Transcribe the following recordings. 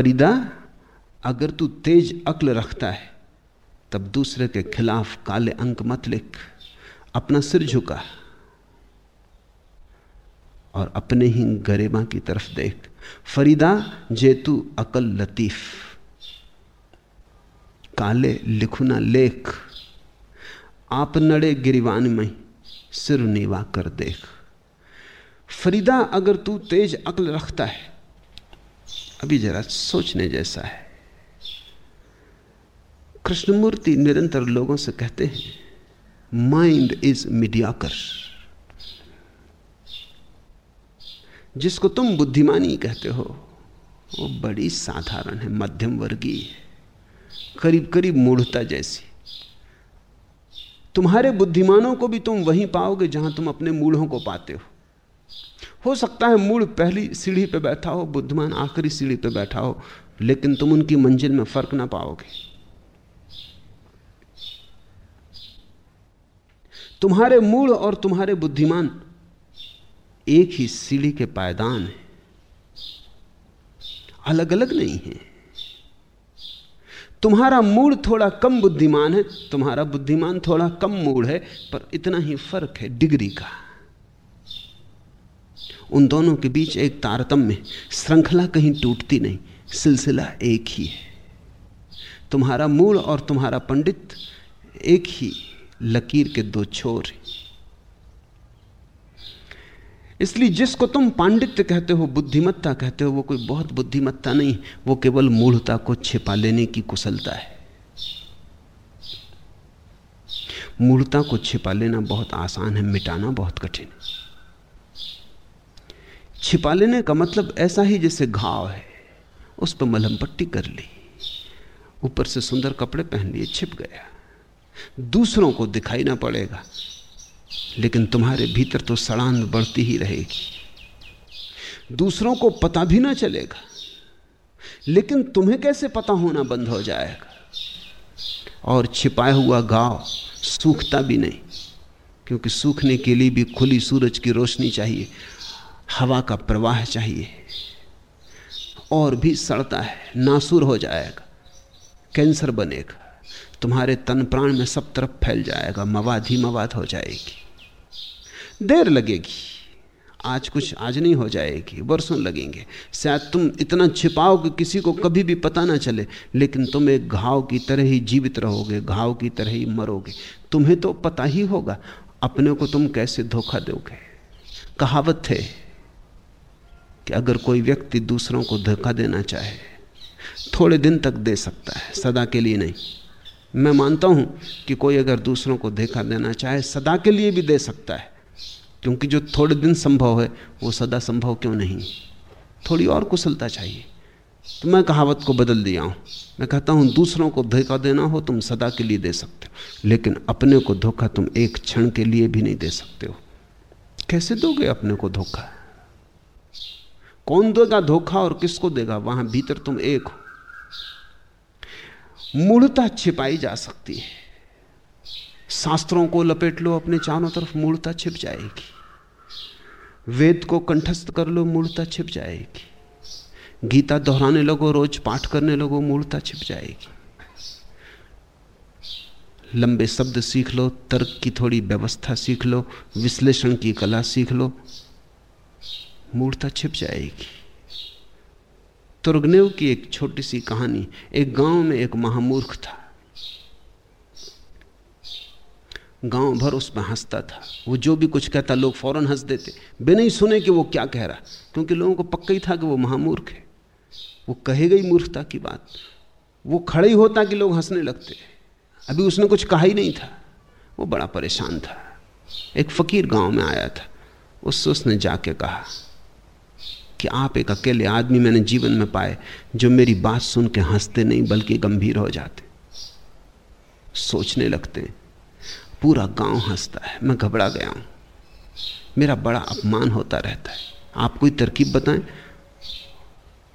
फरीदा, अगर तू तेज अक्ल रखता है, तब दूसरे के खिलाफ काले अंक मत लिख, अपना सिर झुका और अपने ही गरेबा की तरफ़ देख। फरीदा जेतु अकल लतीफ, काले लिखुना लेख, आप नड़े गिरिवान में सिर नीवा कर देख। फरीदा, अगर तू तेज अकल रखता है अभी जरा सोचने जैसा है। कृष्णमूर्ति निरंतर लोगों से कहते हैं माइंड इज़ मीडियाकर जिसको तुम बुद्धिमानी कहते हो, वो बड़ी साधारण है, मध्यम वर्गीय करीब करीब मूढ़ता जैसी। तुम्हारे बुद्धिमानों को भी तुम वहीं पाओगे जहाँ तुम अपने मूढ़ों को पाते हो। हो सकता है मूड पहली सीढ़ी पे बैठा हो, बुद्धिमान आखिरी सीढ़ी पे बैठा हो, लेकिन तुम उनकी मंजिल में फ़र्क ना पाओगे। तुम्हारे मूढ़ और तुम्हारे बुद्धिमान एक ही सीढ़ी के पायदान है। अलग अलग नहीं है। तुम्हारा मूड थोड़ा कम बुद्धिमान है, तुम्हारा बुद्धिमान थोड़ा कम मूड है, पर इतना ही फ़र्क है डिग्री का। उन दोनों के बीच एक तारतम्य, श्रृंखला कहीं टूटती नहीं, सिलसिला एक ही है। तुम्हारा मूल और तुम्हारा पंडित एक ही लकीर के दो छोर हैं। इसलिए जिसको तुम पांडित्य कहते हो, बुद्धिमत्ता कहते हो, वो कोई बहुत बुद्धिमत्ता नहीं, वो केवल मूढ़ता को छिपा लेने की कुशलता है। मूढ़ता को छिपा लेना बहुत आसान है, मिटाना बहुत कठिन है। छिपा लेने का मतलब ऐसा ही जैसे घाव है, उस पर मलहम पट्टी कर ली। ऊपर से सुंदर कपड़े पहन लिए, छिप गया। दूसरों को दिखाई ना पड़ेगा, लेकिन तुम्हारे भीतर तो सड़ान बढ़ती ही रहेगी। दूसरों को पता भी ना चलेगा, लेकिन तुम्हें कैसे पता होना बंद हो जाएगा? और छिपाया हुआ गाँव सूखता भी नहीं, क्योंकि सूखने के लिए भी खुली सूरज की रोशनी चाहिए। हवा का प्रवाह चाहिए। और भी सड़ता है, नासुर हो जाएगा, कैंसर बनेगा, तुम्हारे तन प्राण में सब तरफ़ फैल जाएगा, मवाद ही मवाद हो जाएगी। देर लगेगी, आज कुछ आज नहीं हो जाएगी वर्षों लगेंगे। शायद तुम इतना छिपाओ कि किसी को कभी भी पता ना चले, लेकिन तुम एक घाव की तरह ही जीवित रहोगे, घाव की तरह ही मरोगे। तुम्हें तो पता ही होगा, अपने को तुम कैसे धोखा दोगे। कहावत है कि अगर कोई व्यक्ति दूसरों को धोखा देना चाहे, थोड़े दिन तक दे सकता है, सदा के लिए नहीं। मैं मानता हूँ कि कोई अगर दूसरों को धोखा देना चाहे, सदा के लिए भी दे सकता है, क्योंकि जो थोड़े दिन संभव है, वो सदा संभव क्यों नहीं? थोड़ी और कुशलता चाहिए। तो मैं कहावत को बदल दिया हूँ। मैं कहता हूँ, दूसरों को धोखा देना हो, तुम सदा के लिए दे सकते हो, लेकिन अपने को धोखा तुम एक क्षण के लिए भी नहीं दे सकते हो। कैसे दोगे अपने को धोखा? कौन देगा धोखा और किसको देगा? वहाँ भीतर तुम एक हो। मूढ़ता छिपाई जा सकती है। शास्त्रों को लपेट लो, अपने चारों तरफ़ मूढ़ता छिप जाएगी। वेद को कंठस्थ कर लो मूढ़ता छिप जाएगी। गीता दोहराने लगो, रोज पाठ करने लगो मूढ़ता छिप जाएगी। लंबे शब्द सीख लो, तर्क की थोड़ी व्यवस्था सीख लो, विश्लेषण की कला सीख लो मूर्ता छिप जाएगी। तुर्गनेव की एक छोटी सी कहानी, एक गाँव में एक महामूर्ख था। गाँव भर उस पर हंसता था। वो जो भी कुछ कहता, लोग फ़ौरन हंस देते। बिना ही सुने कि वो क्या कह रहा, क्योंकि लोगों को पक्का ही था कि वो महामूर्ख है। वो कहे गई मूर्खता की बात। वो खड़े ही होता कि लोग हंसने लगते। अभी उसने कुछ कहा ही नहीं था। वो बड़ा परेशान था। एक फकीर गाँव में आया था। उससे उसने जाके कहा कि आप एक अकेले आदमी मैंने जीवन में पाए जो मेरी बात सुन के हँसते नहीं, बल्कि गंभीर हो जाते। सोचने लगते पूरा गाँव हंसता है, मैं घबरा गया हूँ। मेरा बड़ा अपमान होता रहता है। आप कोई तरकीब बताएँ?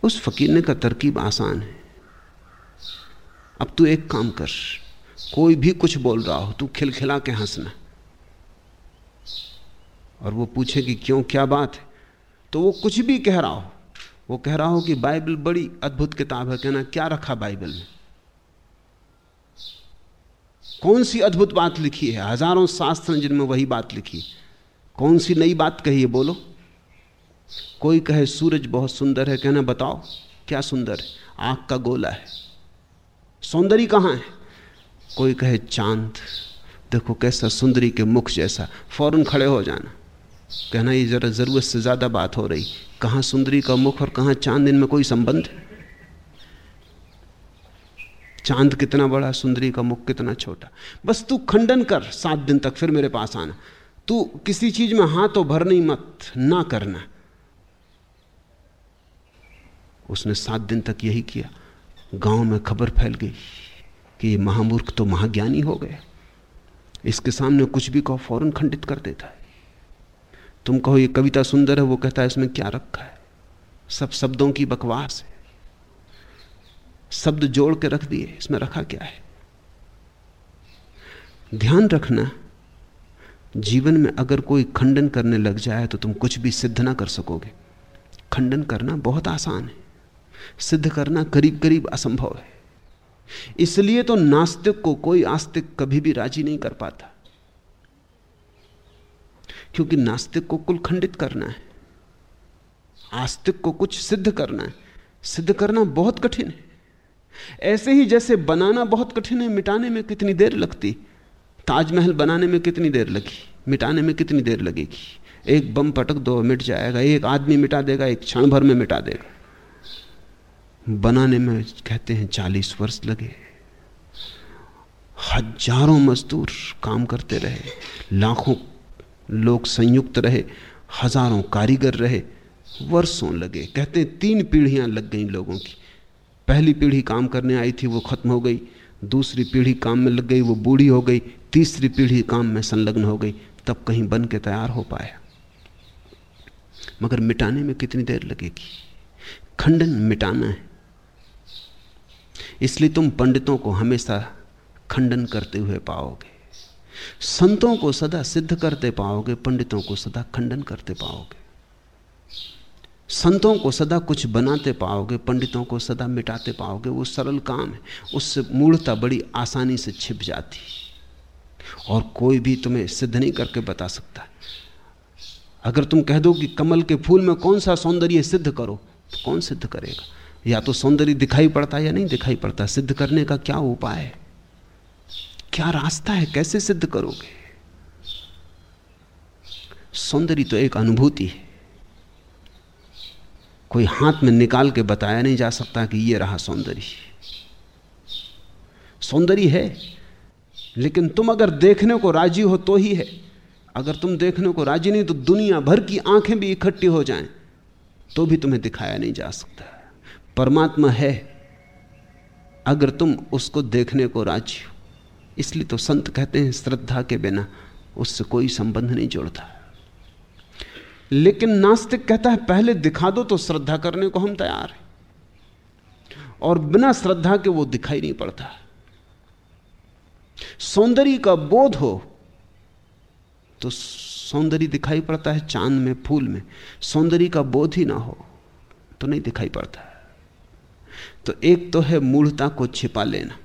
उस फकीर ने का तरकीब आसान है। अब तू एक काम कर, कोई भी कुछ बोल रहा हो, तू खिलखिला के हंसना। और वो पूछे कि क्यों, क्या बात है? तो वो कुछ भी कह रहा हो, वो कह रहा हो कि बाइबल बड़ी अद्भुत किताब है, कहना, क्या रखा बाइबल में? कौन सी अद्भुत बात लिखी है? हज़ारों शास्त्र जिनमें वही बात लिखी कौन सी नई बात कही है? बोलो। कोई कहे, सूरज बहुत सुंदर है। कहना, बताओ, क्या सुंदर है? आँख का गोला है। सौंदर्य कहाँ है? कोई कहे, चाँद। देखो कैसा सुंदरी के मुख जैसा। फ़ौरन खड़े हो जाना। कहना, ये जरा ज़रूरत से ज़्यादा बात हो रही। कहाँ सुंदरी का मुख और कहाँ चाँद, इनमें कोई संबंध? चाँद कितना बड़ा, सुंदरी का मुख कितना छोटा। बस तू खंडन कर, सात दिन तक, फिर मेरे पास आना। तू किसी चीज़ में हाथ तो भर नहीं मत, ना करना। उसने सात दिन तक यही किया। गाँव में खबर फैल गई कि ये महामूर्ख तो महाज्ञानी हो गया इसके सामने कुछ भी कहो, फ़ौरन खंडित कर देता है। तुम कहो ये कविता सुंदर है, वो कहता है, इसमें क्या रखा है? सब शब्दों की बकवास है। शब्द जोड़ के रख दिए, इसमें रखा क्या है? ध्यान रखना, जीवन में अगर कोई खंडन करने लग जाए तो तुम कुछ भी सिद्ध ना कर सकोगे। खंडन करना बहुत आसान है। सिद्ध करना करीब करीब असंभव है। इसलिए तो नास्तिक को कोई आस्तिक कभी भी राज़ी नहीं कर पाता। क्योंकि नास्तिक को कुल खंडित करना है। आस्तिक को कुछ सिद्ध करना है। सिद्ध करना बहुत कठिन है। ऐसे ही जैसे बनाना बहुत कठिन है, मिटाने में कितनी देर लगती? ताजमहल बनाने में कितनी देर लगी? मिटाने में कितनी देर लगेगी? एक बम पटक दो, मिट जाएगा। एक आदमी मिटा देगा, एक क्षण भर में मिटा देगा। बनाने में कहते हैं चालीस वर्ष लगे। हज़ारों मजदूर काम करते रहे। लाखों लोग संयुक्त रहे, हज़ारों कारीगर रहे, वर्षों लगे। कहते हैं, तीन पीढ़ियाँ लग गई लोगों की। पहली पीढ़ी काम करने आई थी, वो खत्म हो गई। दूसरी पीढ़ी काम में लग गई, वो बूढ़ी हो गई। तीसरी पीढ़ी काम में संलग्न हो गई। तब कहीं बन के तैयार हो पाया। मगर मिटाने में कितनी देर लगेगी? खंडन मिटाना है। इसलिए तुम पंडितों को हमेशा खंडन करते हुए पाओगे। संतों को सदा सिद्ध करते पाओगे, पंडितों को सदा खंडन करते पाओगे। संतों को सदा कुछ बनाते पाओगे, पंडितों को सदा मिटाते पाओगे। वो सरल काम है, उससे मूढ़ता बड़ी आसानी से छिप जाती। और कोई भी तुम्हें सिद्ध नहीं करके बता सकता। अगर तुम कह दो कि कमल के फूल में कौन सा सौंदर्य सिद्ध करो तो कौन सिद्ध करेगा? या तो सौंदर्य दिखाई पड़ता है या नहीं दिखाई पड़ता? सिद्ध करने का क्या उपाय है? क्या रास्ता है? कैसे सिद्ध करोगे? सौंदर्य तो एक अनुभूति है। कोई हाथ में निकाल के बताया नहीं जा सकता कि यह रहा सौंदर्य। सौंदर्य है, लेकिन तुम अगर देखने को राज़ी हो तो ही है। अगर तुम देखने को राज़ी नहीं तो दुनिया भर की आँखें भी इकट्ठी हो जाएँ तो भी तुम्हें दिखाया नहीं जा सकता। परमात्मा है, अगर तुम उसको देखने को राज़ी हो। इसलिए तो संत कहते हैं, श्रद्धा के बिना उससे कोई संबंध नहीं जोड़ता। लेकिन नास्तिक कहता है, पहले दिखा दो तो श्रद्धा करने को हम तैयार हैं। और बिना श्रद्धा के वो दिखाई नहीं पड़ता। सौंदर्य का बोध हो तो सौंदर्य दिखाई पड़ता है चाँद में, फूल में। सौंदर्य का बोध ही ना हो तो नहीं दिखाई पड़ता। तो एक तो है मूढ़ता को छिपा लेना।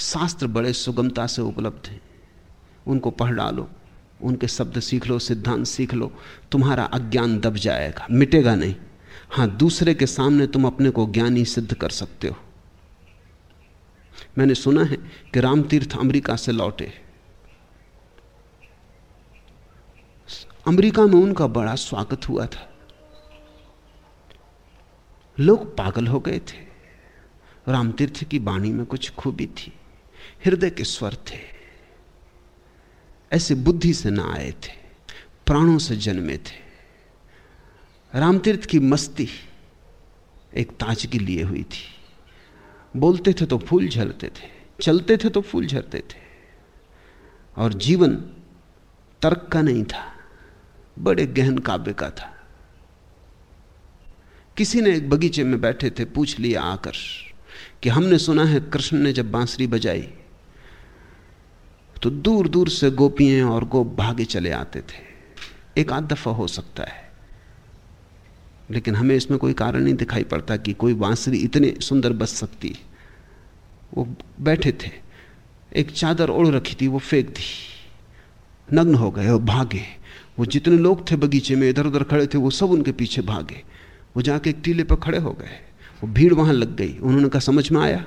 शास्त्र बड़े सुगमता से उपलब्ध हैं। उनको पढ़ डालो, उनके शब्द सीख लो, सिद्धांत सीख लो, तुम्हारा अज्ञान दब जाएगा, मिटेगा नहीं। हाँ दूसरे के सामने तुम अपने को ज्ञानी सिद्ध कर सकते हो। मैंने सुना है कि रामतीर्थ अमेरिका से लौटे। अमेरिका में उनका बड़ा स्वागत हुआ था। लोग पागल हो गए थे। रामतीर्थ की वाणी में कुछ खूबी थी। हृदय के स्वर थे। ऐसे बुद्धि से ना आए थे, प्राणों से जन्मे थे। रामतीर्थ की मस्ती एक ताजगी लिए हुई थी। बोलते थे तो फूल झरते थे, चलते थे तो फूल झरते थे। और जीवन तर्क का नहीं था, बड़े गहन काव्य का था। किसी ने एक बगीचे में बैठे थे, पूछ लिया आकर कि हमने सुना है कृष्ण ने जब बांसुरी बजाई तो दूर दूर से गोपियाँ और गोप भागे चले आते थे। एक आध दफ़ा हो सकता है। लेकिन हमें इसमें कोई कारण नहीं दिखाई पड़ता कि कोई बांसुरी इतने सुंदर बच सकती। वो बैठे थे। एक चादर ओढ़ रखी थी, वो फेंक दी। नग्न हो गए और भागे। वो जितने लोग थे बगीचे में इधर उधर खड़े थे, वो सब उनके पीछे भागे। वो जाके एक टीले पर खड़े हो गए। वो भीड़ वहाँ लग गई। उन्होंने कहा, समझ में आया?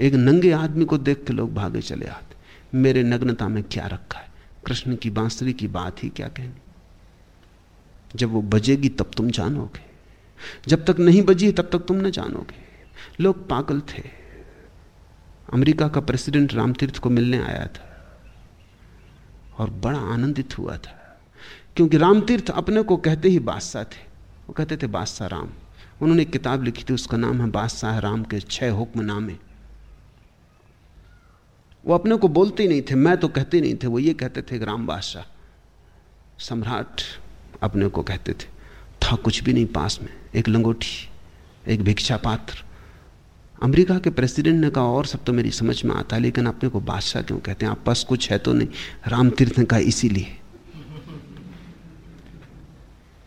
एक नंगे आदमी को देख के लोग भागे चले आते। मेरे नग्नता में क्या रखा है? कृष्ण की बांसुरी की बात ही क्या कहनी? जब वो बजेगी, तब तुम जानोगे। जब तक नहीं बजी, तब तक तुम न जानोगे। लोग पागल थे। अमेरिका का प्रेसिडेंट रामतीर्थ को मिलने आया था और बड़ा आनंदित हुआ था, क्योंकि रामतीर्थ अपने को कहते ही बादशाह थे। वो कहते थे, बादशाह राम। उन्होंने किताब लिखी थी, उसका नाम है, बादशाह राम के छह हुक्म नामे। वो अपने को बोलते ही नहीं थे, मैं तो कहते नहीं थे, वो ये कहते थे राम बादशाह सम्राट अपने को कहते थे, था कुछ भी नहीं पास में, एक लंगोटी एक भिक्षा पात्र। अमेरिका के प्रेसिडेंट ने कहा, और सब तो मेरी समझ में आता है लेकिन अपने को बादशाह क्यों कहते हैं? आप पास कुछ है तो नहीं। राम तीर्थ ने कहा, इसीलिए।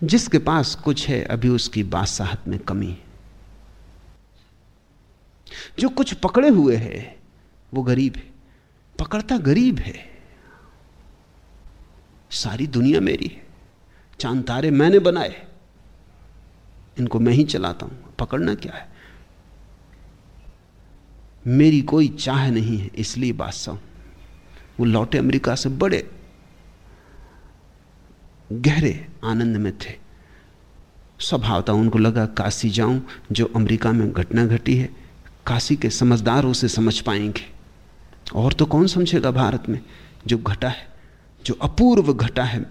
जिसके पास कुछ है, अभी उसकी बादशाहत में कमी है। जो कुछ पकड़े हुए है, वो गरीब है। पकड़ता गरीब है। सारी दुनिया मेरी है। चाँद तारे मैंने बनाए। इनको मैं ही चलाता हूँ। पकड़ना क्या है? मेरी कोई चाह नहीं है, इसलिए बादशाह वो लौटे अमेरिका से बड़े, गहरे आनंद में थे। स्वभावता उनको लगा काशी जाऊँ, जो अमेरिका में घटना घटी है। काशी के समझदार उसे समझ पाएँगे। और तो कौन समझेगा भारत में जो घटा है, जो अपूर्व घटा है?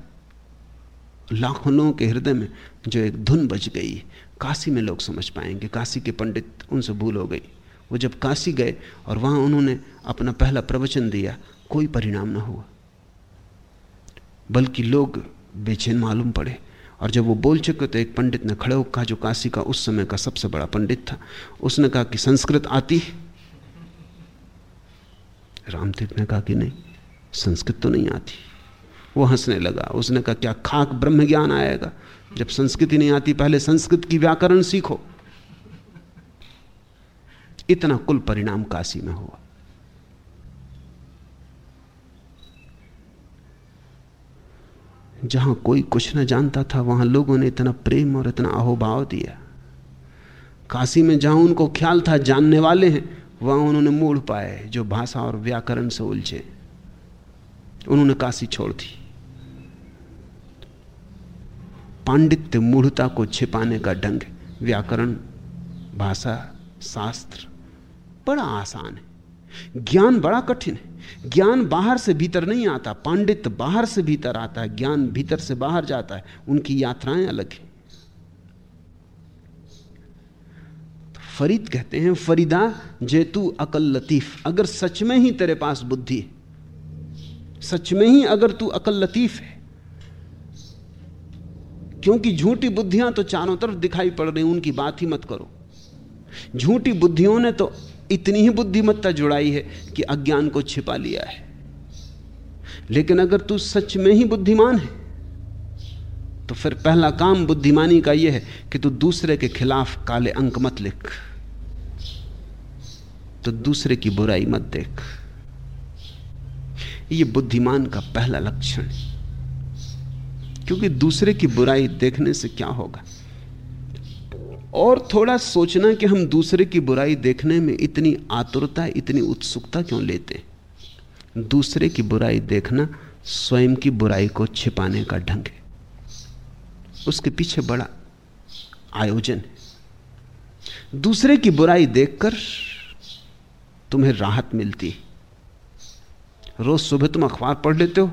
लाखों लोगों के हृदय में जो एक धुन बज गई काशी में लोग समझ पाएँगे। काशी के पंडित उनसे भूल हो गई। वो जब काशी गए और वहाँ उन्होंने अपना पहला प्रवचन दिया, कोई परिणाम ना हुआ। बल्कि लोग बेचैन मालूम पड़े। और जब वो बोल चुके तो एक पंडित ने खड़े होकर कहा, जो काशी का उस समय का सबसे बड़ा पंडित था, उसने कहा कि संस्कृत आती है। रामतीर्थ ने कहा कि नहीं, संस्कृत तो नहीं आती। वो हंसने लगा। उसने कहा, क्या खाक ब्रह्म ज्ञान आएगा? जब संस्कृत नहीं आती, पहले संस्कृत की व्याकरण सीखो। इतना कुल परिणाम काशी में हुआ। जहाँ कोई कुछ न जानता था, वहाँ लोगों ने इतना प्रेम और इतना अहोभाव दिया। काशी में जहाँ उनको ख्याल था, जानने वाले हैं वहाँ उन्होंने मूढ़ पाए जो भाषा और व्याकरण से उलझे। उन्होंने काशी छोड़ दी। पांडित्य मूढ़ता को छिपाने का ढंग व्याकरण, भाषा, शास्त्र बड़ा आसान है। ज्ञान बड़ा कठिन है। ज्ञान बाहर से भीतर नहीं आता, पांडित्य बाहर से भीतर आता है, ज्ञान भीतर से बाहर जाता है, उनकी यात्राएँ अलग हैं। फरीद कहते हैं, फरीदा जेतू अकल लतीफ। अगर सच में ही तेरे पास बुद्धि है, सच में ही अगर तू अकल लतीफ है, क्योंकि झूठी बुद्धियाँ तो चारों तरफ़ दिखाई पड़ रही उनकी बात ही मत करो। झूठी बुद्धियों ने तो इतनी ही बुद्धिमत्ता जुड़ाई है कि अज्ञान को छिपा लिया है। लेकिन अगर तू सच में ही बुद्धिमान है तो फिर पहला काम बुद्धिमानी का यह है कि तू दूसरे के खिलाफ काले अंक मत लिख तो दूसरे की बुराई मत देख। ये बुद्धिमान का पहला लक्षण क्योंकि दूसरे की बुराई देखने से क्या होगा? और थोड़ा सोचना कि हम दूसरे की बुराई देखने में इतनी आतुरता, इतनी उत्सुकता क्यों लेते दूसरे की बुराई देखना स्वयं की बुराई को छिपाने का ढंग है। उसके पीछे बड़ा आयोजन है। दूसरे की बुराई देखकर तुम्हें राहत मिलती रोज सुबह तुम अखबार पढ़ लेते हो,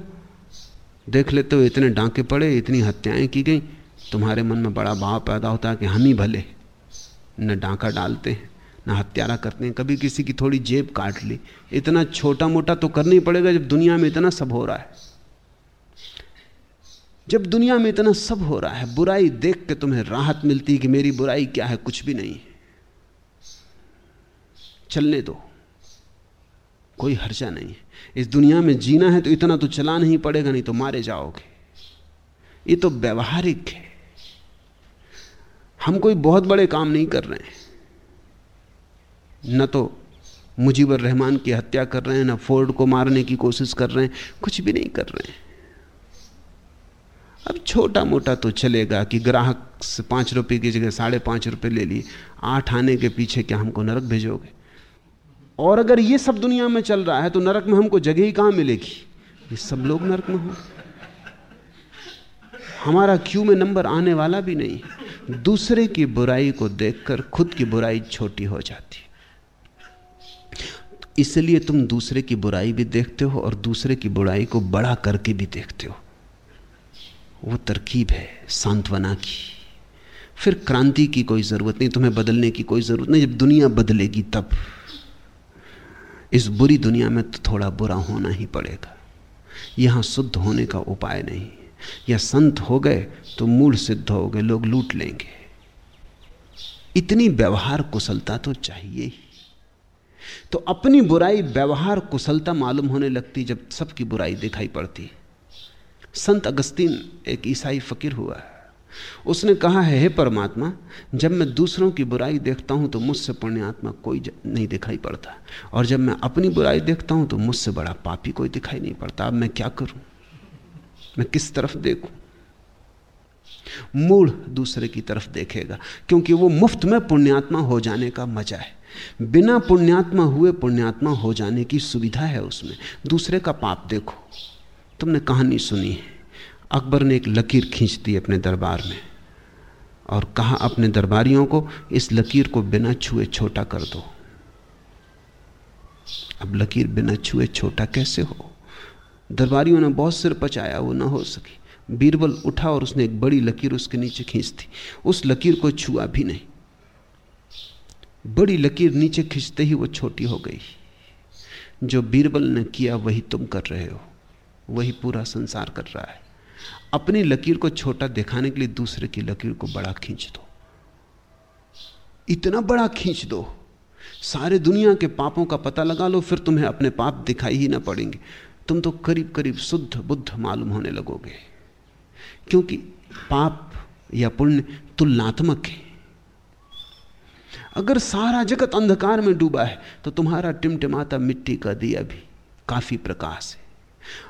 देख लेते हो इतने डांके पड़े, इतनी हत्याएँ की गई। तुम्हारे मन में बड़ा भाव पैदा होता है कि हम ही भले न डांका डालते हैं, न हत्यारा करते हैं। कभी किसी की थोड़ी जेब काट ली। इतना छोटा मोटा तो करना ही पड़ेगा जब दुनिया में इतना सब हो रहा है। जब दुनिया में इतना सब हो रहा है, बुराई देख के तुम्हें राहत मिलती कि मेरी बुराई क्या है, कुछ भी नहीं चलने दो। कोई हर्जा नहीं है। इस दुनिया में जीना है तो इतना तो चला नहीं पड़ेगा, नहीं तो मारे जाओगे। ये तो व्यवहारिक है। हम कोई बहुत बड़े काम नहीं कर रहे हैं। न तो मुजीबर रहमान की हत्या कर रहे हैं, न फोर्ड को मारने की कोशिश कर रहे हैं, कुछ भी नहीं कर रहे हैं। अब छोटा मोटा तो चलेगा कि ग्राहक से पाँच रुपए की जगह साढ़े पाँच रुपए ले लिए, आठ आने के पीछे क्या हमको नरक भेजोगे? और अगर ये सब दुनिया में चल रहा है तो नरक में हमको जगह ही कहाँ मिलेगी? ये सब लोग नरक में हो हमारा क्यू में नंबर आने वाला भी नहीं। दूसरे की बुराई को देखकर खुद की बुराई छोटी हो जाती। इसलिए तुम दूसरे की बुराई भी देखते हो और दूसरे की बुराई को बड़ा करके भी देखते हो। वो तरकीब है, सांत्वना की। फिर क्रांति की कोई ज़रूरत नहीं, तुम्हें बदलने की कोई ज़रूरत नहीं। जब दुनिया बदलेगी तब, इस बुरी दुनिया में तो थोड़ा बुरा होना ही पड़ेगा। यहाँ शुद्ध होने का उपाय नहीं। या संत हो गए तो मूल सिद्ध हो गए, लोग लूट लेंगे। इतनी व्यवहार कुशलता तो चाहिए ही। तो अपनी बुराई, व्यवहार कुशलता मालूम होने लगती जब सबकी बुराई दिखाई पड़ती। संत अगस्तीन एक ईसाई फकीर हुआ है। उसने कहा है, हे परमात्मा, जब मैं दूसरों की बुराई देखता हूँ तो मुझसे पुण्यात्मा कोई नहीं दिखाई पड़ता। और जब मैं अपनी बुराई देखता हूँ तो मुझसे बड़ा पापी कोई दिखाई नहीं पड़ता। अब मैं क्या करूँ? मैं किस तरफ़ देखूँ? मूढ़ दूसरे की तरफ़ देखेगा, क्योंकि वो मुफ़्त में पुण्यात्मा हो जाने का मज़ा है। बिना पुण्यात्मा हुए पुण्यात्मा हो जाने की सुविधा है उसमें। दूसरे का पाप देखो। तुमने कहानी सुनी है। अकबर ने एक लकीर खींच दी अपने दरबार में और कहा, अपने दरबारियों को इस लकीर को बिना छुए छोटा कर दो। अब लकीर बिना छुए छोटा कैसे हो? दरबारियों ने बहुत सिर पचाया, वो ना हो सकी। बीरबल उठा और उसने एक बड़ी लकीर उसके नीचे खींच दी। उस लकीर को छुआ भी नहीं। बड़ी लकीर नीचे खींचते ही वो छोटी हो गई। जो बीरबल ने किया, वही तुम कर रहे हो। वही पूरा संसार कर रहा है। अपनी लकीर को छोटा दिखाने के लिए दूसरे की लकीर को बड़ा खींच दो। इतना बड़ा खींच दो। सारे दुनिया के पापों का पता लगा लो, फिर तुम्हें अपने पाप दिखाई ही ना पड़ेंगे। तुम तो करीब करीब शुद्ध बुद्ध मालूम होने लगोगे। क्योंकि पाप या पुण्य तुलनात्मक है। अगर सारा जगत अंधकार में डूबा है तो तुम्हारा टिमटिमाता मिट्टी का दिया भी काफ़ी प्रकाश है।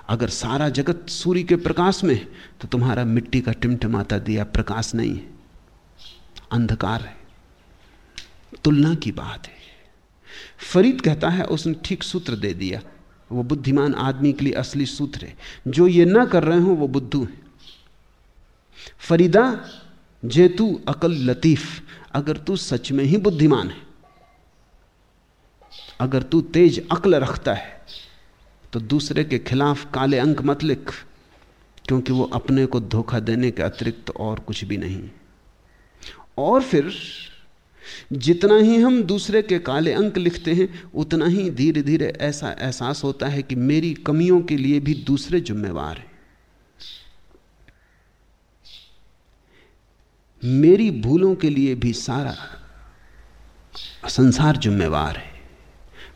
अगर सारा जगत सूर्य के प्रकाश में तो तुम्हारा मिट्टी का टिमटिमाता दिया प्रकाश नहीं है। अंधकार है। तुलना की बात है। फरीद कहता है, उसने ठीक सूत्र दे दिया। वो बुद्धिमान आदमी के लिए असली सूत्र है। जो ये ना कर रहे हो, वो बुद्धू है। फरीदा, जे तू अकल लतीफ, अगर तू सच में ही बुद्धिमान है, अगर तू तेज अकल रखता है तो दूसरे के खिलाफ काले अंक मत लिख, क्योंकि वो अपने को धोखा देने के अतिरिक्त और कुछ भी नहीं। और फिर, जितना ही हम दूसरे के काले अंक लिखते हैं, उतना ही धीरे धीरे ऐसा एहसास होता है कि मेरी कमियों के लिए भी दूसरे जिम्मेवार हैं। मेरी भूलों के लिए भी सारा संसार जिम्मेवार है।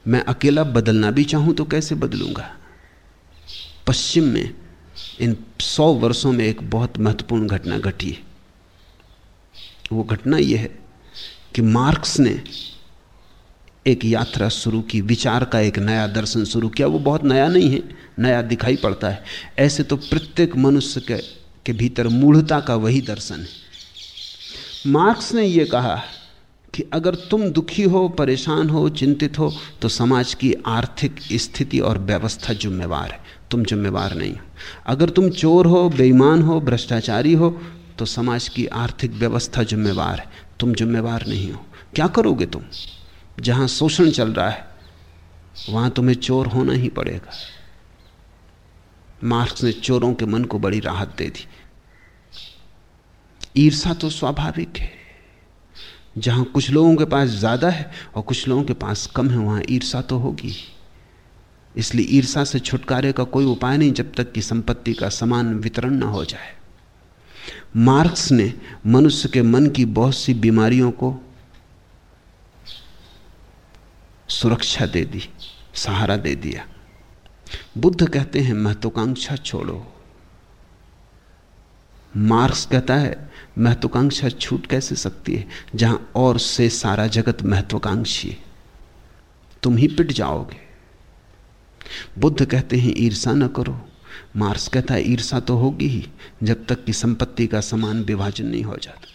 मैं अकेला बदलना भी चाहूँ तो कैसे बदलूँगा? पश्चिम में इन सौ वर्षों में एक बहुत महत्वपूर्ण घटना घटी है। वो घटना यह है कि मार्क्स ने एक यात्रा शुरू की विचार का एक नया दर्शन शुरू किया। वो बहुत नया नहीं है नया दिखाई पड़ता है। ऐसे तो प्रत्येक मनुष्य के, के भीतर मूढ़ता का वही दर्शन है। मार्क्स ने यह कहा कि अगर तुम दुखी हो, परेशान हो, चिंतित हो तो समाज की आर्थिक स्थिति और व्यवस्था जिम्मेवार है। तुम जिम्मेवार नहीं हो। अगर तुम चोर हो, बेईमान हो, भ्रष्टाचारी हो तो समाज की आर्थिक व्यवस्था जिम्मेवार है। तुम जिम्मेवार नहीं हो। क्या करोगे तुम? जहाँ शोषण चल रहा है, वहाँ तुम्हें चोर होना ही पड़ेगा। मार्क्स ने चोरों के मन को बड़ी राहत दे दी। ईर्षा तो स्वाभाविक है। जहाँ कुछ लोगों के पास ज़्यादा है और कुछ लोगों के पास कम है, वहाँ ईर्षा तो होगी। इसलिए ईर्षा से छुटकारे का कोई उपाय नहीं जब तक कि संपत्ति का समान वितरण ना हो जाए। मार्क्स ने मनुष्य के मन की बहुत सी बीमारियों को सुरक्षा दे दी, सहारा दे दिया। बुद्ध कहते हैं, महत्वाकांक्षा छोड़ो। मार्क्स कहता है महत्वाकांक्षा छूट कैसे सकती है? जहाँ और से सारा जगत महत्वाकांक्षी है। तुम ही पिट जाओगे। बुद्ध कहते हैं, ईर्षा न करो। मार्क्स कहता है, ईर्षा तो होगी ही, जब तक कि संपत्ति का समान विभाजन नहीं हो जाता।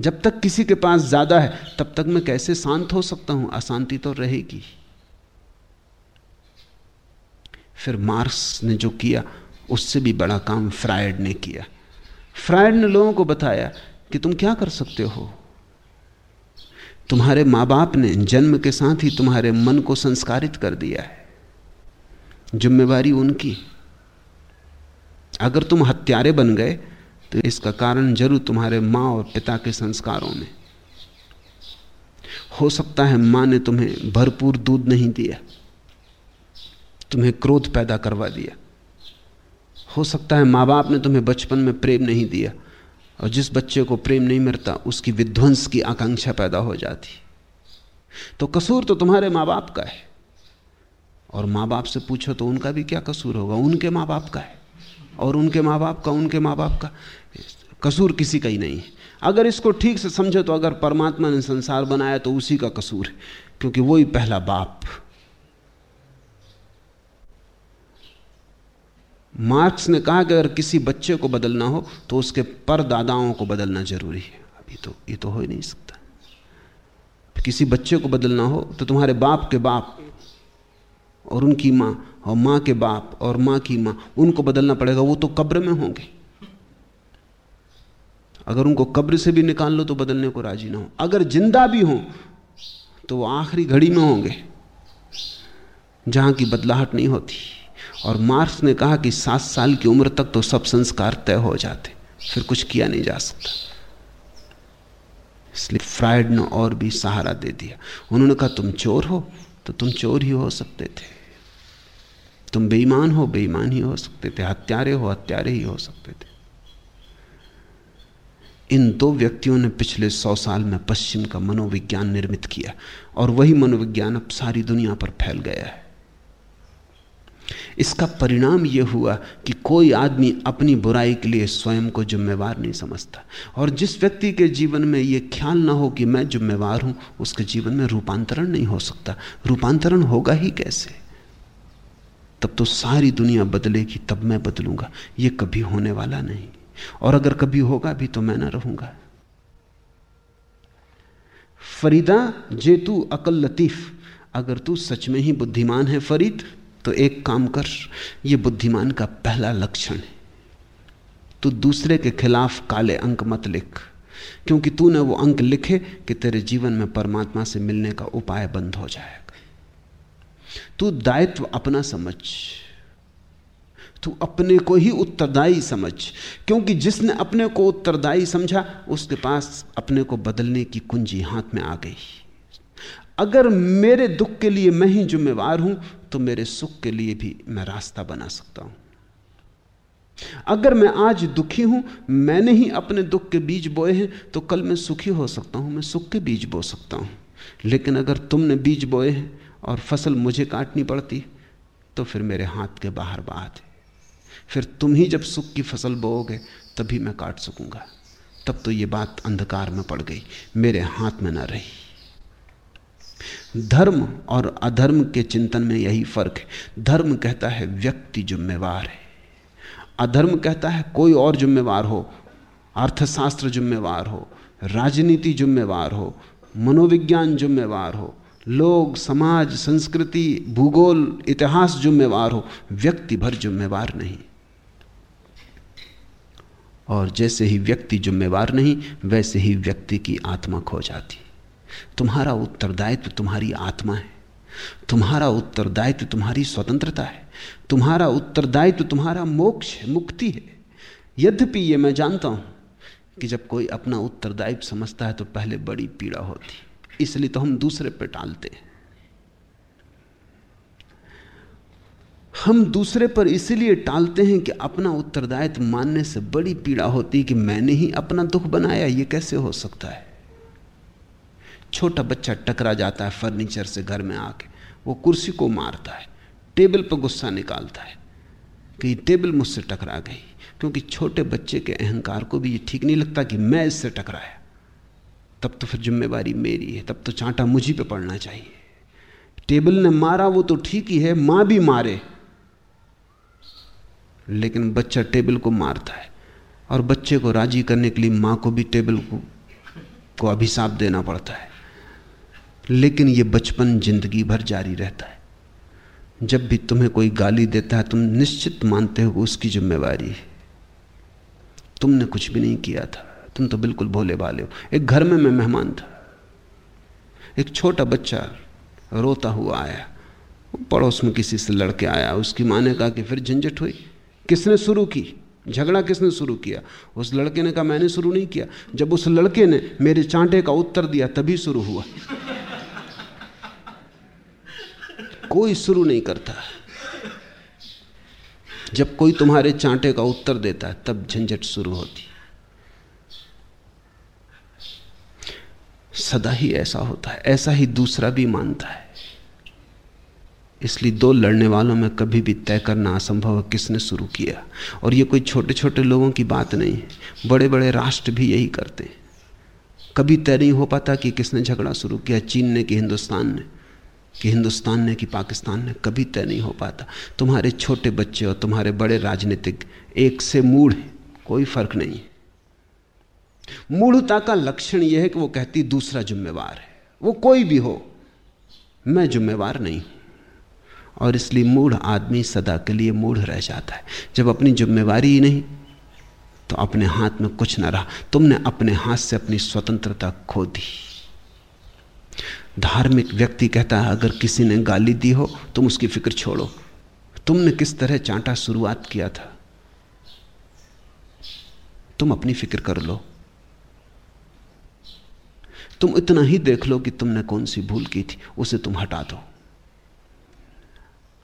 जब तक किसी के पास ज़्यादा है, तब तक मैं कैसे शांत हो सकता हूँ? अशांति तो रहेगी फिर मार्क्स ने जो किया, उससे भी बड़ा काम फ्रायड ने किया। फ्रायड ने लोगों को बताया कि तुम क्या कर सकते हो? तुम्हारे माँ बाप ने जन्म के साथ ही तुम्हारे मन को संस्कारित कर दिया है। जिम्मेवारी उनकी। अगर तुम हत्यारे बन गए तो इसका कारण ज़रूर तुम्हारे माँ और पिता के संस्कारों में। हो सकता है माँ ने तुम्हें भरपूर दूध नहीं दिया, तुम्हें क्रोध पैदा करवा दिया। हो सकता है माँ बाप ने तुम्हें बचपन में प्रेम नहीं दिया और जिस बच्चे को प्रेम नहीं मिलता, उसकी विध्वंस की आकांक्षा पैदा हो जाती। तो कसूर तो तुम्हारे माँ बाप का है। और माँ बाप से पूछो तो उनका भी क्या कसूर होगा? उनके माँ बाप का है। और उनके माँ बाप का, उनके माँ बाप का। कसूर किसी का ही नहीं है। अगर इसको ठीक से समझे तो अगर परमात्मा ने संसार बनाया तो उसी का कसूर है, क्योंकि वही पहला बाप। मार्क्स ने कहा कि अगर किसी बच्चे को बदलना हो तो उसके परदादाओं को बदलना ज़रूरी है। अभी तो ये तो हो ही नहीं सकता। किसी बच्चे को बदलना हो तो तुम्हारे बाप के बाप और उनकी माँ और माँ के बाप और माँ की माँ, उनको बदलना पड़ेगा, वो तो कब्र में होंगे। अगर उनको कब्र से भी निकाल लो तो बदलने को राज़ी ना हो। अगर ज़िंदा भी हो तो वो आखिरी घड़ी में होंगे, जहाँ की बदलाहट नहीं होती। और मार्क्स ने कहा कि सात साल की उम्र तक तो सब संस्कार तय हो जाते, फिर कुछ किया नहीं जा सकता। इसलिए फ्राइड ने और भी सहारा दे दिया। उन्होंने कहा, तुम चोर हो तो तुम चोर ही हो सकते थे। तुम बेईमान हो, बेईमान ही हो सकते थे। हत्यारे हो, हत्यारे ही हो सकते थे। इन दो व्यक्तियों ने पिछले सौ साल में पश्चिम का मनोविज्ञान निर्मित किया और वही मनोविज्ञान अब सारी दुनिया पर फैल गया है। इसका परिणाम यह हुआ कि कोई आदमी अपनी बुराई के लिए स्वयं को जिम्मेवार नहीं समझता। और जिस व्यक्ति के जीवन में यह ख्याल ना हो कि मैं जिम्मेवार हूँ, उसके जीवन में रूपांतरण नहीं हो सकता। रूपांतरण होगा ही कैसे? तब तो सारी दुनिया बदलेगी, तब मैं बदलूँगा। यह कभी होने वाला नहीं। और अगर कभी होगा भी तो मैं ना रहूँगा। फरीदा जे तू अकल लतीफ। अगर तू सच में ही बुद्धिमान है फरीद तो एक काम कर, ये बुद्धिमान का पहला लक्षण है। तू दूसरे के खिलाफ काले अंक मत लिख, क्योंकि तूने वो अंक लिखे कि तेरे जीवन में परमात्मा से मिलने का उपाय बंद हो जाएगा। तू दायित्व अपना समझ, तू अपने को ही उत्तरदायी समझ, क्योंकि जिसने अपने को उत्तरदायी समझा, उसके पास अपने को बदलने की कुंजी हाथ में आ गई। अगर मेरे दुख के लिए मैं ही जिम्मेवार हूँ तो मेरे सुख के लिए भी मैं रास्ता बना सकता हूँ। अगर मैं आज दुखी हूँ, मैंने ही अपने दुख के बीज बोए हैं तो कल मैं सुखी हो सकता हूँ, मैं सुख के बीज बो सकता हूँ। लेकिन अगर तुमने बीज बोए हैं और फ़सल मुझे काटनी पड़ती तो फिर मेरे हाथ के बाहर बात है। फिर तुम ही जब सुख की फ़सल बोओगे, तभी मैं काट सकूँगा। तब तो ये बात अंधकार में पड़ गई, मेरे हाथ में ना रही। धर्म और अधर्म के चिंतन में यही फ़र्क है। धर्म कहता है व्यक्ति जिम्मेवार है। अधर्म कहता है कोई और जिम्मेवार हो, अर्थशास्त्र जिम्मेवार हो, राजनीति जिम्मेवार हो, मनोविज्ञान जिम्मेवार हो, लोग, समाज, संस्कृति, भूगोल, इतिहास जिम्मेवार हो, व्यक्ति भर जिम्मेवार नहीं। और जैसे ही व्यक्ति जिम्मेवार नहीं, वैसे ही व्यक्ति की आत्मा खो जाती। तुम्हारा उत्तरदायित्व तुम्हारी आत्मा है। तुम्हारा उत्तरदायित्व तुम्हारी स्वतंत्रता है। तुम्हारा उत्तरदायित्व तुम्हारा मोक्ष है, मुक्ति है। यद्यपि ये मैं जानता हूँ कि जब कोई अपना उत्तरदायित्व समझता है तो पहले बड़ी पीड़ा होती इसलिए तो हम दूसरे पर टालते हैं। हम दूसरे पर इसलिए टालते हैं कि अपना उत्तरदायित्व मानने से बड़ी पीड़ा होती है कि मैंने ही अपना दुख बनाया, ये कैसे हो सकता है? छोटा बच्चा टकरा जाता है फर्नीचर से घर में आके, वो कुर्सी को मारता है, टेबल पर गुस्सा निकालता है कि टेबल मुझसे टकरा गई, क्योंकि छोटे बच्चे के अहंकार को भी ये ठीक नहीं लगता कि मैं इससे टकराया। तब तो फिर जिम्मेवारी मेरी है, तब तो चांटा मुझी पे पड़ना चाहिए। टेबल ने मारा, वो तो ठीक ही है, माँ भी मारे। लेकिन बच्चा टेबल को मारता है और बच्चे को राज़ी करने के लिए माँ को भी टेबल को को अभिशाप देना पड़ता है। लेकिन ये बचपन ज़िंदगी भर जारी रहता है। जब भी तुम्हें कोई गाली देता है, तुम निश्चित मानते हो उसकी जिम्मेवारी है। तुमने कुछ भी नहीं किया था। तुम तो बिल्कुल भोले भाले हो। एक घर में मैं मेहमान था। एक छोटा बच्चा रोता हुआ आया। पड़ोस में किसी से लड़के आया। उसकी माँ ने कहा कि फिर झंझट हुई। किसने शुरू की? झगड़ा किसने शुरू किया? उस लड़के ने कहा, मैंने शुरू नहीं किया। जब उस लड़के ने मेरे चांटे का उत्तर दिया, तभी शुरू हुआ। कोई शुरू नहीं करता। जब कोई तुम्हारे चांटे का उत्तर देता है, तब झंझट शुरू होती। सदा ही ऐसा होता है, ऐसा ही दूसरा भी मानता है। इसलिए दो लड़ने वालों में कभी भी तय करना असंभव है, किसने शुरू किया। और ये कोई छोटे छोटे लोगों की बात नहीं है बड़े बड़े राष्ट्र भी यही करते हैं। कभी तय नहीं हो पाता कि किसने झगड़ा शुरू किया, चीन ने कि हिंदुस्तान ने। कि हिंदुस्तान ने कि पाकिस्तान ने कभी तय नहीं हो पाता। तुम्हारे छोटे बच्चे और तुम्हारे बड़े राजनीतिक एक से मूढ़ हैं, कोई फ़र्क नहीं है। मूढ़ता का लक्षण यह है कि वो कहती दूसरा जिम्मेवार है। वो कोई भी हो, मैं जिम्मेवार नहीं हूँ। और इसलिए मूढ़ आदमी सदा के लिए मूढ़ रह जाता है। जब अपनी जिम्मेवारी ही नहीं तो अपने हाथ में कुछ ना रहा। तुमने अपने हाथ से अपनी स्वतंत्रता खो दी। धार्मिक व्यक्ति कहता है, अगर किसी ने गाली दी हो, तुम उसकी फ़िक्र छोड़ो। तुमने किस तरह चांटा शुरुआत किया था? तुम अपनी फ़िक्र कर लो। तुम इतना ही देख लो कि तुमने कौन सी भूल की थी, उसे तुम हटा दो।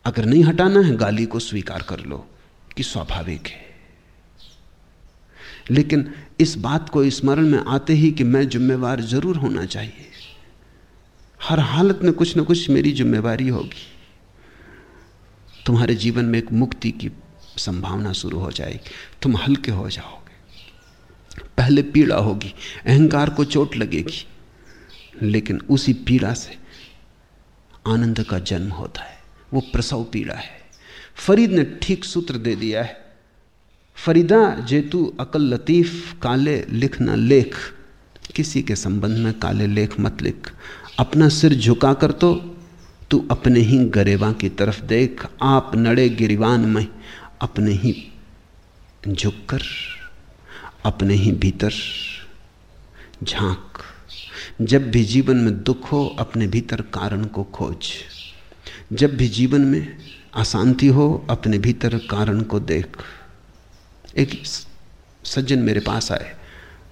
अगर नहीं हटाना है, गाली को स्वीकार कर लो, कि स्वाभाविक है। लेकिन इस बात को स्मरण में आते ही कि मैं जिम्मेवार ज़रूर होना चाहिए। हर हालत में कुछ ना कुछ मेरी जिम्मेवारी होगी। तुम्हारे जीवन में एक मुक्ति की संभावना शुरू हो जाएगी। तुम हल्के हो जाओगे। पहले पीड़ा होगी, अहंकार को चोट लगेगी, लेकिन उसी पीड़ा से आनंद का जन्म होता है। वो प्रसव पीड़ा है। फरीद ने ठीक सूत्र दे दिया है। फरीदा, जेतु, अकल, लतीफ, काले लिख न लेख। किसी के संबंध में काले लेख मत लिख। अपना सिर झुका कर तो तू अपने ही गरेबा की तरफ़ देख, आप नड़े गिरिवान में अपने ही झुककर, अपने ही भीतर झाँक। जब भी जीवन में दुख हो, अपने भीतर कारण को खोज। जब भी जीवन में अशांति हो, अपने भीतर कारण को देख। एक सज्जन मेरे पास आए,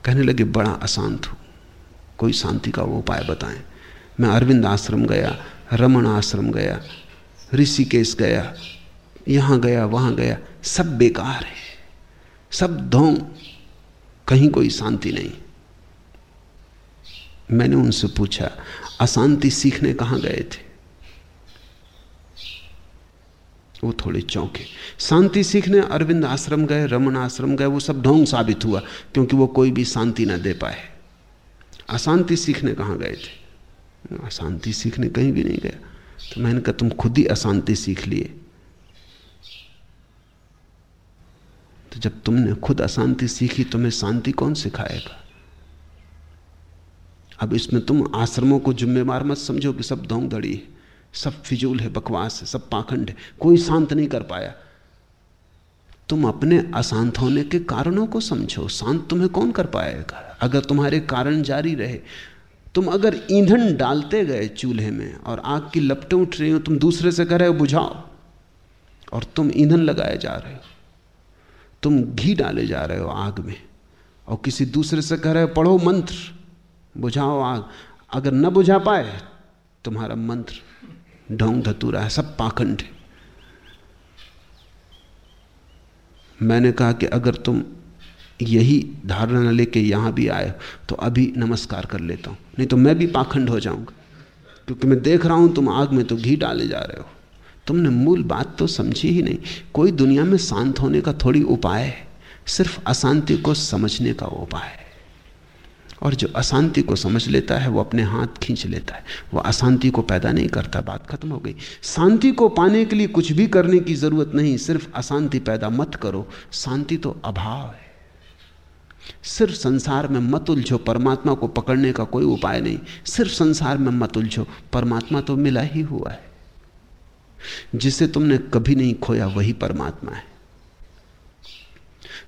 कहने लगे, बड़ा अशांत हूँ। कोई शांति का उपाय बताएँ। मैं अरविंद आश्रम गया रमन आश्रम गया, ऋषिकेश गया, यहाँ गया, वहाँ गया, सब बेकार है। सब धों, कहीं कोई शांति नहीं। मैंने उनसे पूछा, अशांति सीखने कहाँ गए थे? वो थोड़े चौंके। शांति सीखने अरविंद आश्रम गए रमन आश्रम गए, वो सब ढोंग साबित हुआ, क्योंकि वो कोई भी शांति ना दे पाए। अशांति सीखने कहाँ गए थे? अशांति सीखने कहीं भी नहीं गया। तो मैंने कहा, तुम खुद ही अशांति सीख लिए। तो जब तुमने खुद अशांति सीखी, तुम्हें शांति कौन सिखाएगा? अब इसमें तुम आश्रमों को जिम्मेवार मत समझो कि सब धोंग धड़ी है, सब फिजूल है, बकवास है, सब पाखंड है, कोई शांत नहीं कर पाया। तुम अपने अशांत होने के कारणों को समझो। शांत तुम्हें कौन कर पाएगा? अगर तुम्हारे कारण जारी रहे तुम अगर ईंधन डालते गए चूल्हे में और आग की लपटें उठ रही हो, तुम दूसरे से कह रहे हो, बुझाओ। और तुम ईंधन लगाए जा रहे हो। तुम घी डाले जा रहे हो आग में और किसी दूसरे से कह रहे हो, पढ़ो मंत्र, बुझाओ आग। अगर न बुझा पाए, तुम्हारा मंत्र ढोंग धतूरा है, सब पाखंड है। मैंने कहा कि अगर तुम यही धारणा लेके यहाँ भी आए तो अभी नमस्कार कर लेता हूँ। नहीं तो मैं भी पाखंड हो जाऊँगा। क्योंकि मैं देख रहा हूँ, तुम आग में तो घी डाले जा रहे हो। तुमने मूल बात तो समझी ही नहीं। कोई दुनिया में शांत होने का थोड़ी उपाय है। सिर्फ़ अशांति को समझने का उपाय है। और जो अशांति को समझ लेता है, वो अपने हाथ खींच लेता है। वो अशांति को पैदा नहीं करता, बात खत्म हो गई। शांति को पाने के लिए कुछ भी करने की ज़रूरत नहीं, सिर्फ़ अशांति पैदा मत करो। शांति तो अभाव है। सिर्फ़ संसार में मत उलझो, परमात्मा को पकड़ने का कोई उपाय नहीं। सिर्फ़ संसार में मत उलझो, परमात्मा तो मिला ही हुआ है। जिसे तुमने कभी नहीं खोया, वही परमात्मा है।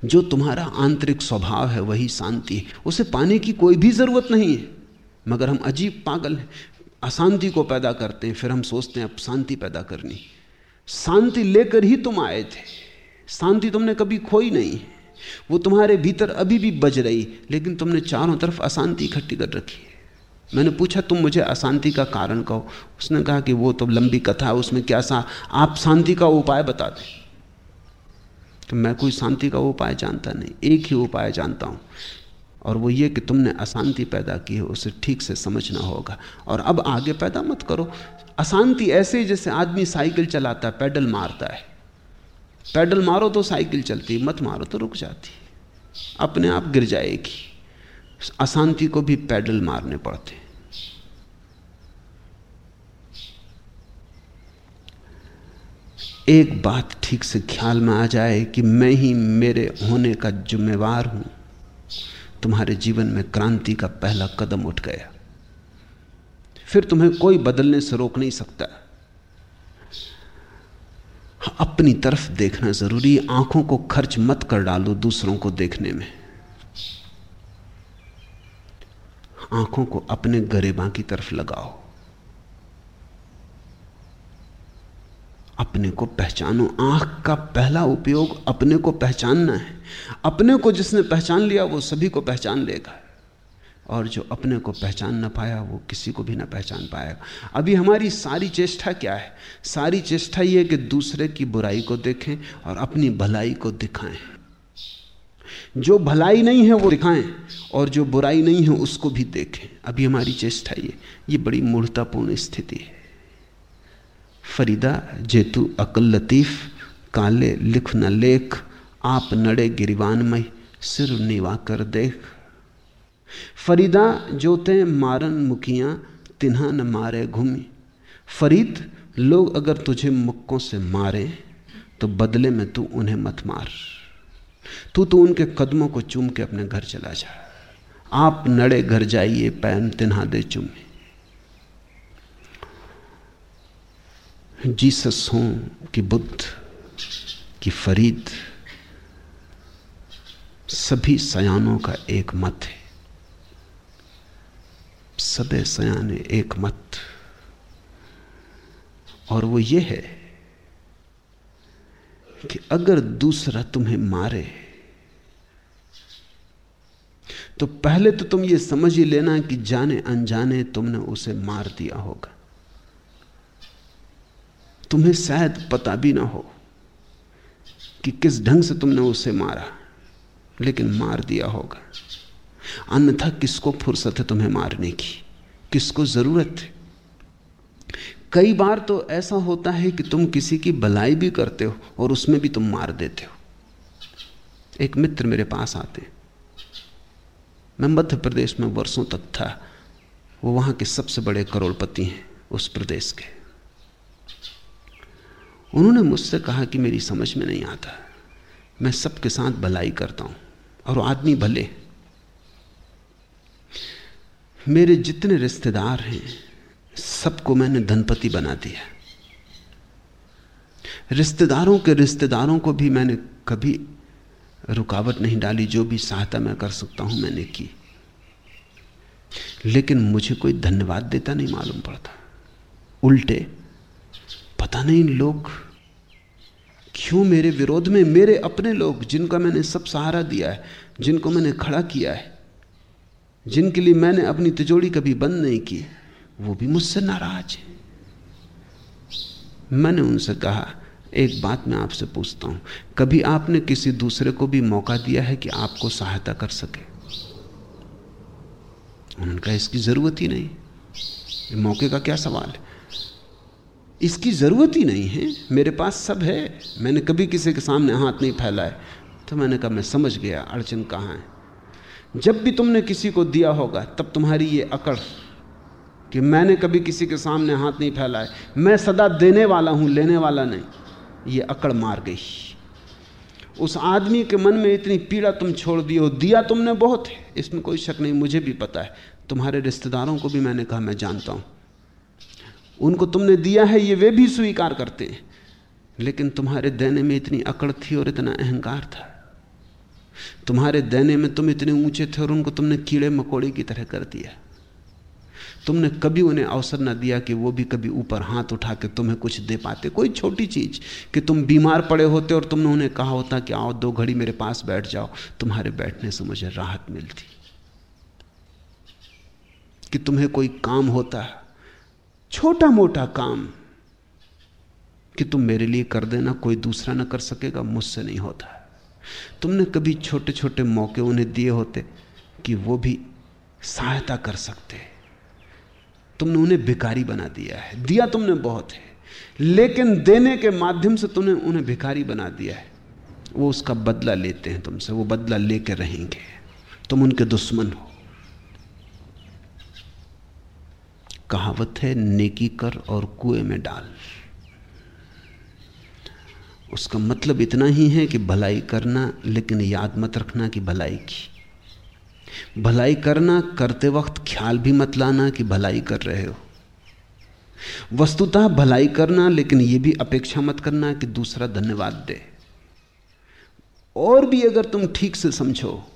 जो तुम्हारा आंतरिक स्वभाव है, वही शांति है। उसे पाने की कोई भी ज़रूरत नहीं है। मगर हम अजीब पागल हैं। अशांति को पैदा करते हैं, फिर हम सोचते हैं, अब शांति पैदा करनी। शांति लेकर ही तुम आए थे। शांति तुमने कभी खोई नहीं है। वो तुम्हारे भीतर अभी भी बज रही, लेकिन तुमने चारों तरफ़ अशांति इकट्ठी कर रखी है। मैंने पूछा, तुम मुझे अशांति का कारण कहो? उसने कहा कि वो तो लंबी कथा है, उसमें क्या सा आप शांति का उपाय बता दें। तो मैं कोई शांति का उपाय जानता नहीं, एक ही उपाय जानता हूँ, और वो ये कि तुमने अशांति पैदा की है, उसे ठीक से समझना होगा। और अब आगे पैदा मत करो। अशांति ऐसे जैसे आदमी साइकिल चलाता है, पैडल मारता है। पैडल मारो तो साइकिल चलती, मत मारो तो रुक जाती। अपने आप गिर जाएगी। अशांति को भी पैडल मारने पड़ते। एक बात ठीक से ख्याल में आ जाए कि मैं ही मेरे होने का जिम्मेवार हूँ। तुम्हारे जीवन में क्रांति का पहला कदम उठ गया। फिर तुम्हें कोई बदलने से रोक नहीं सकता। अपनी तरफ़ देखना ज़रूरी, आँखों को खर्च मत कर डालो दूसरों को देखने में। आँखों को अपने गरेबा की तरफ़ लगाओ। अपने को पहचानो। आँख का पहला उपयोग अपने को पहचानना है। अपने को जिसने पहचान लिया, वो सभी को पहचान लेगा। और जो अपने को पहचान ना पाया, वो किसी को भी ना पहचान पाएगा अभी हमारी सारी चेष्टा क्या है? सारी चेष्टा ये कि दूसरे की बुराई को देखें और अपनी भलाई को दिखाएँ। जो भलाई नहीं है, वो दिखाएँ और जो बुराई नहीं है, उसको भी देखें। अभी हमारी चेष्टा ये ये बड़ी मूर्तापूर्ण स्थिति है। फरीदा, जेतु, अकल, लतीफ, काले, लिख न लेख, आप नड़े गिरिवान सिर निवा कर देख। फरीदा जोते मारन मुखिया, तिन्हा न मारे घूमी। फरीद, लोग अगर तुझे मुक्कों से मारे तो बदले में तू उन्हें मत मार। तू तो उनके कदमों को चूम के अपने घर चला जा। आप नड़े घर जाइए, पैन तिन्हा दे चूमे। जीसस हो कि बुद्ध, कि फरीद, सभी सयानों का एक मत है। सबे सयाने एक मत। और वो ये है कि अगर दूसरा तुम्हें मारे तो पहले तो तुम ये समझ ही लेना कि जाने अनजाने तुमने उसे मार दिया होगा। तुम्हें शायद पता भी ना हो कि किस ढंग से तुमने उसे मारा, लेकिन मार दिया होगा। अन्यथा किसको फुर्सत है तुम्हें मारने की? किसको ज़रूरत है? कई बार तो ऐसा होता है कि तुम किसी की भलाई भी करते हो और उसमें भी तुम मार देते हो। एक मित्र मेरे पास आते मैं मध्य प्रदेश में वर्षों तक था। वो वहाँ के सबसे बड़े करोड़पति हैं, उस प्रदेश के। उन्होंने मुझसे कहा कि मेरी समझ में नहीं आता। मैं सबके साथ भलाई करता हूँ और आदमी भले। मेरे जितने रिश्तेदार हैं, सबको मैंने धनपति बना दिया। रिश्तेदारों के रिश्तेदारों को भी मैंने कभी रुकावट नहीं डाली, जो भी सहायता मैं कर सकता हूँ मैंने की। लेकिन मुझे कोई धन्यवाद देता नहीं मालूम पड़ता। उल्टे, पता नहीं लोग क्यों मेरे विरोध में मेरे अपने लोग, जिनका मैंने सब सहारा दिया है, जिनको मैंने खड़ा किया है जिनके लिए मैंने अपनी तिजोड़ी कभी बंद नहीं की, वो भी मुझसे नाराज़ है। मैंने उनसे कहा, एक बात मैं आपसे पूछता हूँ। कभी आपने किसी दूसरे को भी मौका दिया है कि आपको सहायता कर सके? उन्होंने कहा इसकी ज़रूरत ही नहीं। मौके का क्या सवाल है? इसकी ज़रूरत ही नहीं है। मेरे पास सब है। मैंने कभी किसी के सामने हाथ नहीं फैलाए। तो मैंने कहा, मैं समझ गया, अड़चन कहाँ है? जब भी तुमने किसी को दिया होगा, तब तुम्हारी ये अकड़ कि मैंने कभी किसी के सामने हाथ नहीं फैलाए। मैं सदा देने वाला हूँ, लेने वाला नहीं। ये अकड़ मार गई। उस आदमी के मन में इतनी पीड़ा तुम छोड़ दियो दिया तुमने बहुत है। इसमें कोई शक नहीं, मुझे भी पता है। तुम्हारे रिश्तेदारों को भी मैंने कहा, मैं जानता हूँ। उनको तुमने दिया है, ये वे भी स्वीकार करते हैं। लेकिन तुम्हारे देने में इतनी अकड़ थी और इतना अहंकार था। तुम्हारे देने में तुम इतने ऊँचे थे और उनको तुमने कीड़े मकोड़े की तरह कर दिया। तुमने कभी उन्हें अवसर ना दिया कि वो भी कभी ऊपर हाथ उठा के तुम्हें कुछ दे पाते। कोई छोटी चीज़ कि तुम बीमार पड़े होते और तुमने उन्हें कहा होता कि आओ दो घड़ी मेरे पास बैठ जाओ, तुम्हारे बैठने से मुझे राहत मिलती। कि तुम्हें कोई काम होता, छोटा मोटा काम, कि तुम मेरे लिए कर देना, कोई दूसरा ना कर सकेगा, मुझसे नहीं होता। तुमने कभी छोटे छोटे मौके उन्हें दिए होते कि वो भी सहायता कर सकते तुमने उन्हें भिकारी बना दिया है। दिया तुमने बहुत है। लेकिन देने के माध्यम से तुमने उन्हें भिकारी बना दिया है। वो उसका बदला लेते हैं तुमसे। वो बदला लेकर रहेंगे। तुम उनके दुश्मन हो। कहावत है, नेकी कर और कुएँ में डाल। उसका मतलब इतना ही है कि भलाई करना, लेकिन याद मत रखना कि भलाई की। भलाई करना, करते वक्त ख्याल भी मत लाना कि भलाई कर रहे हो। वस्तुतः भलाई करना, लेकिन यह भी अपेक्षा मत करना कि दूसरा धन्यवाद दे। और भी अगर तुम ठीक से समझो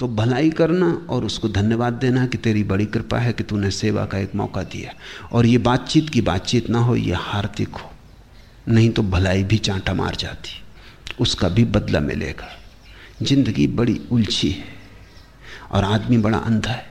तो भलाई करना और उसको धन्यवाद देना कि तेरी बड़ी कृपा है कि तूने सेवा का एक मौका दिया। और ये बातचीत की बातचीत ना हो, ये हार्दिक हो। नहीं तो भलाई भी चांटा मार जाती, उसका भी बदला मिलेगा। ज़िंदगी बड़ी उलझी है और आदमी बड़ा अंधा है।